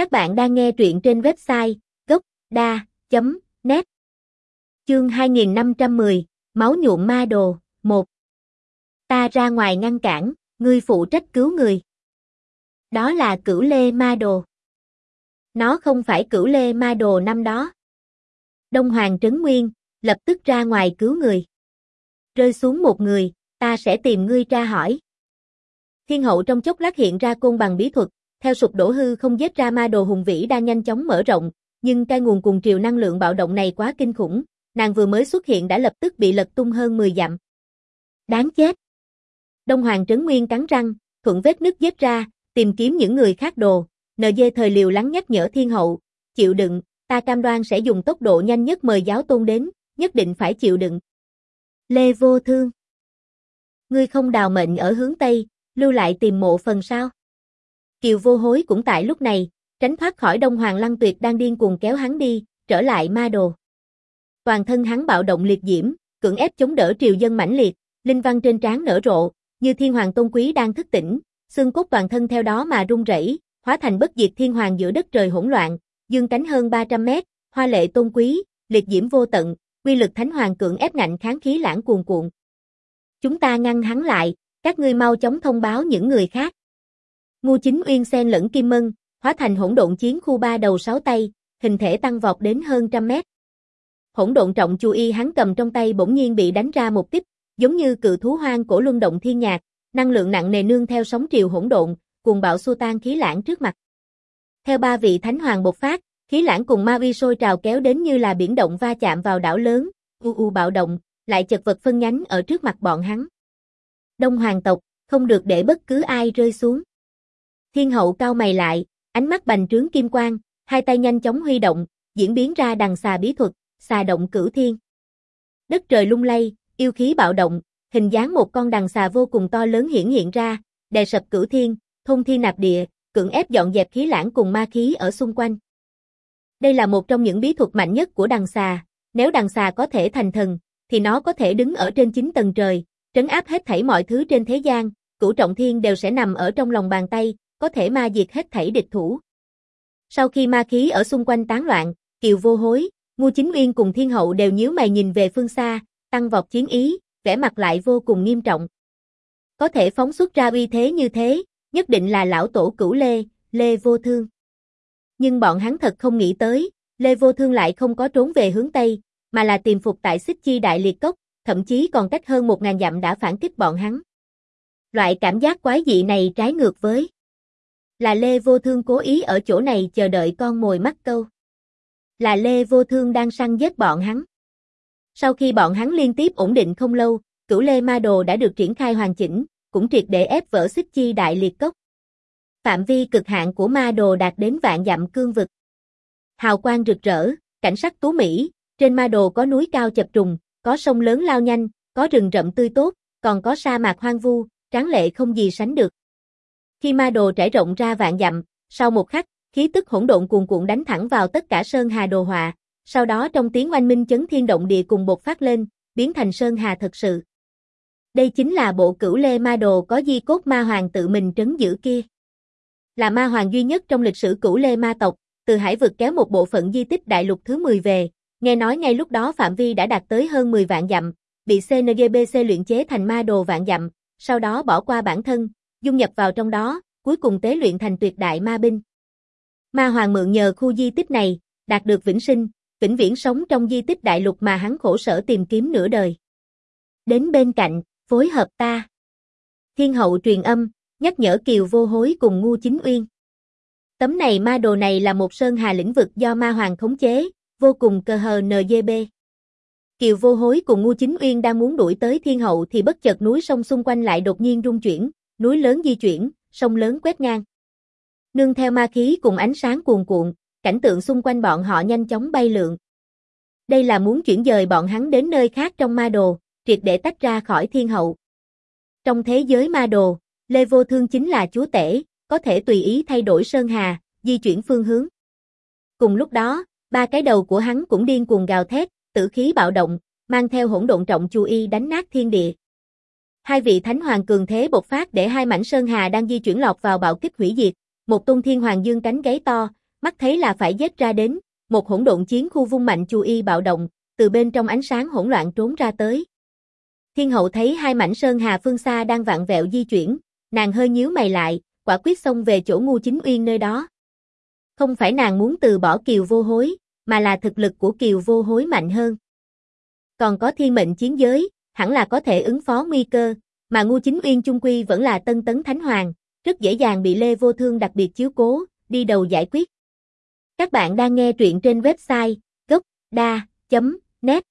Các bạn đang nghe truyện trên website gốc.da.net Chương 2510, Máu nhuộm ma đồ, 1 Ta ra ngoài ngăn cản, ngươi phụ trách cứu người. Đó là cửu lê ma đồ. Nó không phải cửu lê ma đồ năm đó. Đông Hoàng Trấn Nguyên, lập tức ra ngoài cứu người. Rơi xuống một người, ta sẽ tìm ngươi tra hỏi. Thiên hậu trong chốc lát hiện ra côn bằng bí thuật, theo sụp đổ hư không giết ra ma đồ hùng vĩ đang nhanh chóng mở rộng, nhưng cái nguồn cùng triều năng lượng bạo động này quá kinh khủng, nàng vừa mới xuất hiện đã lập tức bị lật tung hơn 10 dặm. Đáng chết. Đông Hoàng Trấn Nguyên cắn răng, thuận vết nước giết ra, tìm kiếm những người khác đồ, NG thời liều lắng nhắc nhở thiên hậu, chịu đựng, ta cam đoan sẽ dùng tốc độ nhanh nhất mời giáo tôn đến, nhất định phải chịu đựng. Lê Vô Thương Ngươi không đào mệnh ở hướng Tây, lưu lại tìm mộ phần sao? Kiều vô hối cũng tại lúc này, tránh thoát khỏi Đông Hoàng Lăng Tuyệt đang điên cuồng kéo hắn đi, trở lại ma đồ. Toàn thân hắn bạo động liệt diễm, cưỡng ép chống đỡ triều dân mãnh liệt, linh văn trên trán nở rộ, như thiên hoàng tôn quý đang thức tỉnh, xương cốt toàn thân theo đó mà rung rẩy, hóa thành bất diệt thiên hoàng giữa đất trời hỗn loạn, dương cánh hơn 300 mét, hoa lệ tôn quý, liệt diễm vô tận, quy lực thánh hoàng cưỡng ép ngạnh kháng khí lãng cuồn cuộn. Chúng ta ngăn hắn lại, các ngươi mau chóng thông báo những người khác. Ngu chính uyên xen lẫn kim mân, hóa thành hỗn độn chiến khu ba đầu sáu tay, hình thể tăng vọt đến hơn trăm mét. Hỗn độn trọng chu y hắn cầm trong tay bỗng nhiên bị đánh ra một tiếp, giống như cự thú hoang cổ luân động thiên nhạc, năng lượng nặng nề nương theo sóng triều hỗn độn, cuồng bạo xua tan khí lãng trước mặt. Theo ba vị thánh hoàng bộc phát, khí lãng cùng ma vi sôi trào kéo đến như là biển động va chạm vào đảo lớn, u u bạo động, lại chật vật phân nhánh ở trước mặt bọn hắn. Đông hoàng tộc, không được để bất cứ ai rơi xuống. Thiên hậu cao mày lại, ánh mắt bành trướng kim quang, hai tay nhanh chóng huy động, diễn biến ra đằng xà bí thuật, xà động cửu thiên. Đất trời lung lay, yêu khí bạo động, hình dáng một con đằng xà vô cùng to lớn hiển hiện ra, đè sập cửu thiên, thông thiên nạp địa, cưỡng ép dọn dẹp khí lãng cùng ma khí ở xung quanh. Đây là một trong những bí thuật mạnh nhất của đằng xà, nếu đằng xà có thể thành thần, thì nó có thể đứng ở trên chín tầng trời, trấn áp hết thảy mọi thứ trên thế gian, cửu trọng thiên đều sẽ nằm ở trong lòng bàn tay, có thể ma diệt hết thảy địch thủ. Sau khi ma khí ở xung quanh tán loạn, Kiều Vô Hối, Ngô Chính Uyên cùng Thiên Hậu đều nhíu mày nhìn về phương xa, tăng vọt chiến ý, vẻ mặt lại vô cùng nghiêm trọng. Có thể phóng xuất ra uy thế như thế, nhất định là lão tổ cửu Lê, Lê Vô Thương. Nhưng bọn hắn thật không nghĩ tới, Lê Vô Thương lại không có trốn về hướng Tây, mà là tìm phục tại Xích Chi Đại Liệt Cốc, thậm chí còn cách hơn một ngàn dặm đã phản kích bọn hắn. Loại cảm giác quái dị này trái ngược với là Lê Vô Thương cố ý ở chỗ này chờ đợi con mồi mắc câu. Là Lê Vô Thương đang săn giết bọn hắn. Sau khi bọn hắn liên tiếp ổn định không lâu, cửu Lê Ma Đồ đã được triển khai hoàn chỉnh, cũng triệt để ép vỡ xích chi đại liệt cốc. Phạm vi cực hạn của Ma Đồ đạt đến vạn dặm cương vực. Hào quang rực rỡ, cảnh sắc tú mỹ, trên Ma Đồ có núi cao chập trùng, có sông lớn lao nhanh, có rừng rậm tươi tốt, còn có sa mạc hoang vu, tráng lệ không gì sánh được. Khi ma đồ trải rộng ra vạn dặm, sau một khắc, khí tức hỗn độn cuồn cuộn đánh thẳng vào tất cả sơn hà đồ họa, sau đó trong tiếng oanh minh chấn thiên động địa cùng bột phát lên, biến thành sơn hà thật sự. Đây chính là bộ cửu lê ma đồ có di cốt ma hoàng tự mình trấn giữ kia. Là ma hoàng duy nhất trong lịch sử cửu lê ma tộc, từ hải vực kéo một bộ phận di tích đại lục thứ 10 về, nghe nói ngay lúc đó phạm vi đã đạt tới hơn 10 vạn dặm, bị CNGBC luyện chế thành ma đồ vạn dặm, sau đó bỏ qua bản thân, dung nhập vào trong đó, cuối cùng tế luyện thành tuyệt đại ma binh. Ma Hoàng mượn nhờ khu di tích này, đạt được vĩnh sinh, vĩnh viễn sống trong di tích đại lục mà hắn khổ sở tìm kiếm nửa đời. Đến bên cạnh, phối hợp ta. Thiên hậu truyền âm, nhắc nhở Kiều vô hối cùng ngu chính uyên. Tấm này ma đồ này là một sơn hà lĩnh vực do ma hoàng khống chế, vô cùng cơ hờ NGB. Kiều vô hối cùng ngu chính uyên đang muốn đuổi tới thiên hậu thì bất chợt núi sông xung quanh lại đột nhiên rung chuyển, núi lớn di chuyển, sông lớn quét ngang. Nương theo ma khí cùng ánh sáng cuồn cuộn, cảnh tượng xung quanh bọn họ nhanh chóng bay lượn. Đây là muốn chuyển dời bọn hắn đến nơi khác trong ma đồ, triệt để tách ra khỏi thiên hậu. Trong thế giới ma đồ, Lê Vô Thương chính là chúa tể, có thể tùy ý thay đổi sơn hà, di chuyển phương hướng. Cùng lúc đó, ba cái đầu của hắn cũng điên cuồng gào thét, tử khí bạo động, mang theo hỗn độn trọng chu y đánh nát thiên địa. Hai vị thánh hoàng cường thế bộc phát để hai mảnh sơn hà đang di chuyển lọt vào bạo kích hủy diệt, một tung thiên hoàng dương cánh gáy to, mắt thấy là phải giết ra đến, một hỗn độn chiến khu vung mạnh chu y bạo động, từ bên trong ánh sáng hỗn loạn trốn ra tới. Thiên hậu thấy hai mảnh sơn hà phương xa đang vặn vẹo di chuyển, nàng hơi nhíu mày lại, quả quyết xông về chỗ ngu chính uyên nơi đó. Không phải nàng muốn từ bỏ kiều vô hối, mà là thực lực của kiều vô hối mạnh hơn. Còn có thiên mệnh chiến giới, hẳn là có thể ứng phó nguy cơ, mà Ngô chính uyên Chung quy vẫn là tân tấn thánh hoàng, rất dễ dàng bị Lê Vô Thương đặc biệt chiếu cố, đi đầu giải quyết. Các bạn đang nghe truyện trên website gocda.net